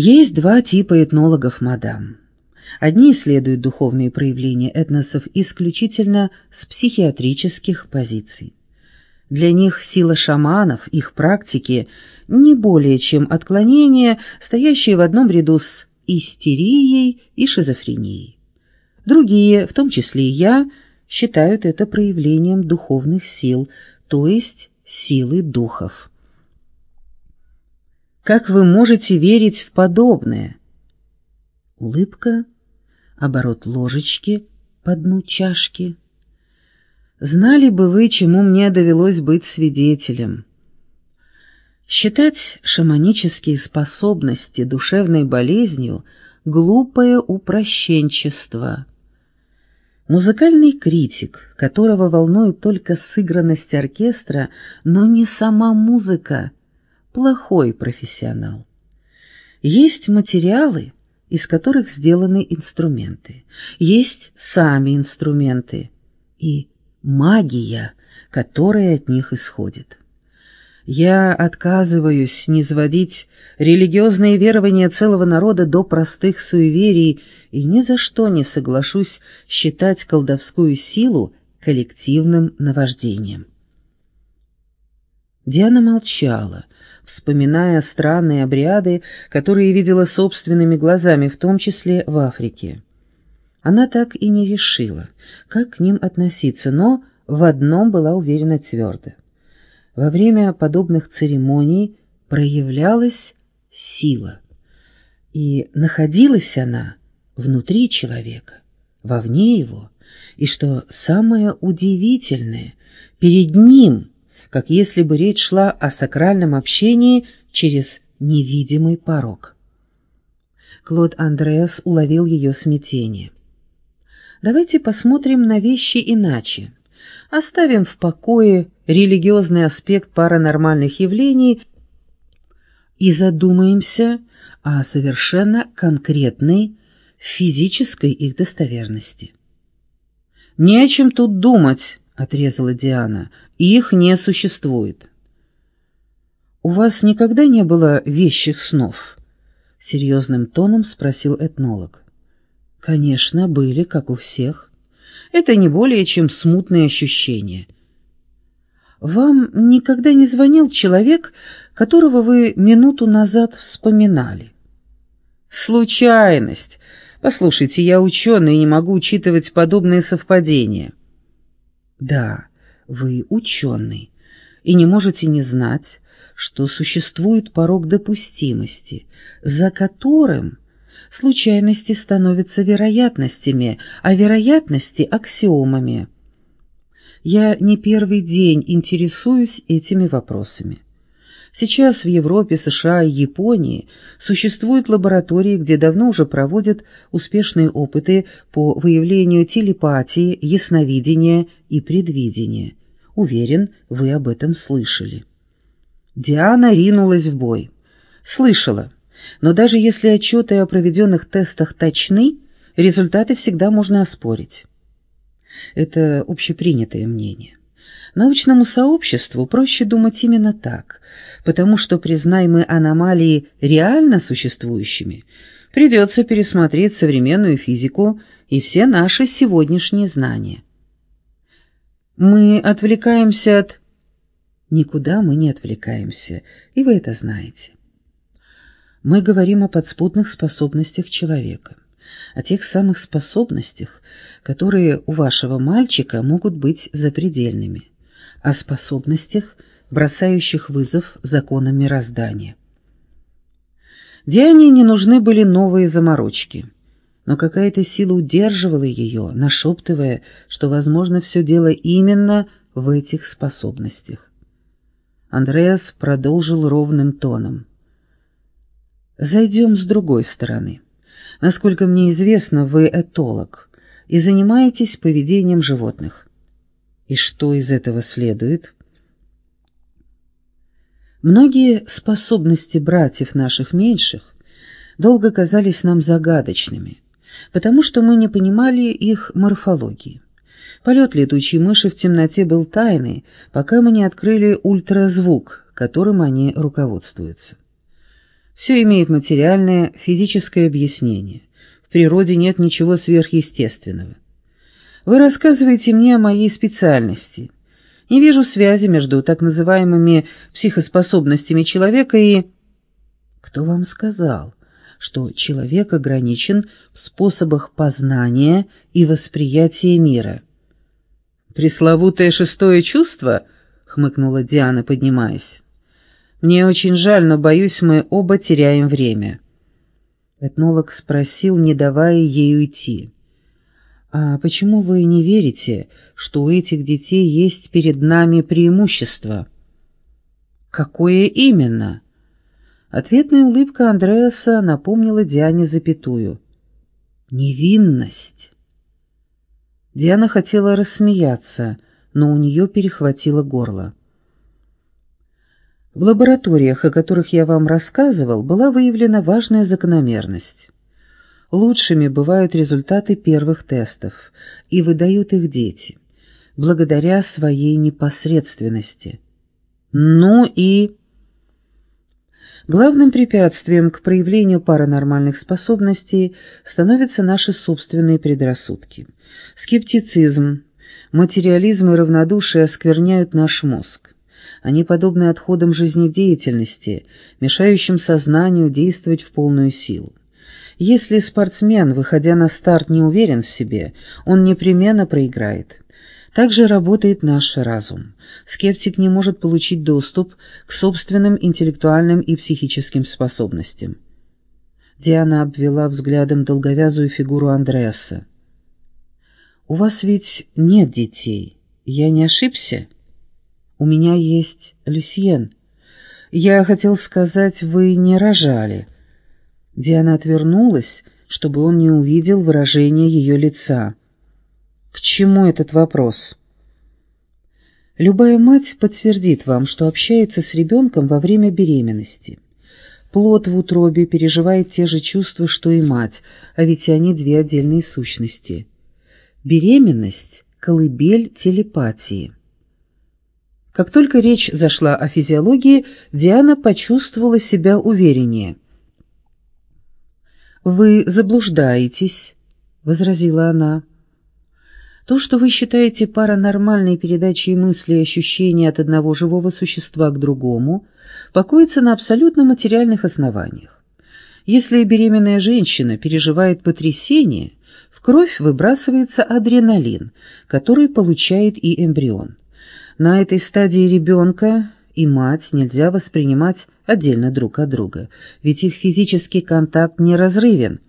Есть два типа этнологов, мадам. Одни исследуют духовные проявления этносов исключительно с психиатрических позиций. Для них сила шаманов, их практики, не более чем отклонения, стоящие в одном ряду с истерией и шизофренией. Другие, в том числе и я, считают это проявлением духовных сил, то есть силы духов. Как вы можете верить в подобное? Улыбка, оборот ложечки по дну чашки. Знали бы вы, чему мне довелось быть свидетелем. Считать шаманические способности душевной болезнью — глупое упрощенчество. Музыкальный критик, которого волнует только сыгранность оркестра, но не сама музыка — плохой профессионал. Есть материалы, из которых сделаны инструменты. Есть сами инструменты и магия, которая от них исходит. Я отказываюсь низводить религиозные верования целого народа до простых суеверий и ни за что не соглашусь считать колдовскую силу коллективным наваждением. Диана молчала, вспоминая странные обряды, которые видела собственными глазами, в том числе в Африке. Она так и не решила, как к ним относиться, но в одном была уверена твердо. Во время подобных церемоний проявлялась сила, и находилась она внутри человека, вовне его, и, что самое удивительное, перед ним – как если бы речь шла о сакральном общении через невидимый порог. Клод Андреас уловил ее смятение. «Давайте посмотрим на вещи иначе. Оставим в покое религиозный аспект паранормальных явлений и задумаемся о совершенно конкретной физической их достоверности. «Не о чем тут думать», — отрезала Диана. Их не существует. «У вас никогда не было вещих снов?» — серьезным тоном спросил этнолог. «Конечно, были, как у всех. Это не более чем смутные ощущения. Вам никогда не звонил человек, которого вы минуту назад вспоминали?» «Случайность. Послушайте, я ученый и не могу учитывать подобные совпадения». «Да, вы ученый и не можете не знать, что существует порог допустимости, за которым случайности становятся вероятностями, а вероятности — аксиомами. Я не первый день интересуюсь этими вопросами. Сейчас в Европе, США и Японии существуют лаборатории, где давно уже проводят успешные опыты по выявлению телепатии, ясновидения и предвидения. Уверен, вы об этом слышали. Диана ринулась в бой. Слышала. Но даже если отчеты о проведенных тестах точны, результаты всегда можно оспорить. Это общепринятое мнение. Научному сообществу проще думать именно так, потому что, признаем мы аномалии реально существующими, придется пересмотреть современную физику и все наши сегодняшние знания. Мы отвлекаемся от... Никуда мы не отвлекаемся, и вы это знаете. Мы говорим о подспудных способностях человека, о тех самых способностях, которые у вашего мальчика могут быть запредельными, о способностях, бросающих вызов законам мироздания. Диане не нужны были новые заморочки – но какая-то сила удерживала ее, нашептывая, что, возможно, все дело именно в этих способностях. Андреас продолжил ровным тоном. «Зайдем с другой стороны. Насколько мне известно, вы этолог и занимаетесь поведением животных. И что из этого следует?» Многие способности братьев наших меньших долго казались нам загадочными – потому что мы не понимали их морфологии. Полет летучей мыши в темноте был тайный, пока мы не открыли ультразвук, которым они руководствуются. Все имеет материальное, физическое объяснение. В природе нет ничего сверхъестественного. Вы рассказываете мне о моей специальности. Не вижу связи между так называемыми психоспособностями человека и... Кто вам сказал, что человек ограничен в способах познания и восприятия мира? «Пресловутое шестое чувство?» — хмыкнула Диана, поднимаясь. «Мне очень жаль, но, боюсь, мы оба теряем время». Этнолог спросил, не давая ей уйти. «А почему вы не верите, что у этих детей есть перед нами преимущество?» «Какое именно?» Ответная улыбка Андреаса напомнила Диане запятую. «Невинность». Диана хотела рассмеяться, но у нее перехватило горло. В лабораториях, о которых я вам рассказывал, была выявлена важная закономерность. Лучшими бывают результаты первых тестов, и выдают их дети, благодаря своей непосредственности. Ну и... Главным препятствием к проявлению паранормальных способностей становятся наши собственные предрассудки. Скептицизм, материализм и равнодушие оскверняют наш мозг. Они подобны отходам жизнедеятельности, мешающим сознанию действовать в полную силу. Если спортсмен, выходя на старт, не уверен в себе, он непременно проиграет. Так же работает наш разум. Скептик не может получить доступ к собственным интеллектуальным и психическим способностям. Диана обвела взглядом долговязую фигуру Андреаса. «У вас ведь нет детей. Я не ошибся? У меня есть Люсьен. Я хотел сказать, вы не рожали». Диана отвернулась, чтобы он не увидел выражение ее лица. К чему этот вопрос? Любая мать подтвердит вам, что общается с ребенком во время беременности. Плод в утробе переживает те же чувства, что и мать, а ведь они две отдельные сущности. Беременность – колыбель телепатии. Как только речь зашла о физиологии, Диана почувствовала себя увереннее. «Вы заблуждаетесь», — возразила она. То, что вы считаете паранормальной передачей мыслей и ощущений от одного живого существа к другому, покоится на абсолютно материальных основаниях. Если беременная женщина переживает потрясение, в кровь выбрасывается адреналин, который получает и эмбрион. На этой стадии ребенка и мать нельзя воспринимать отдельно друг от друга, ведь их физический контакт неразрывен –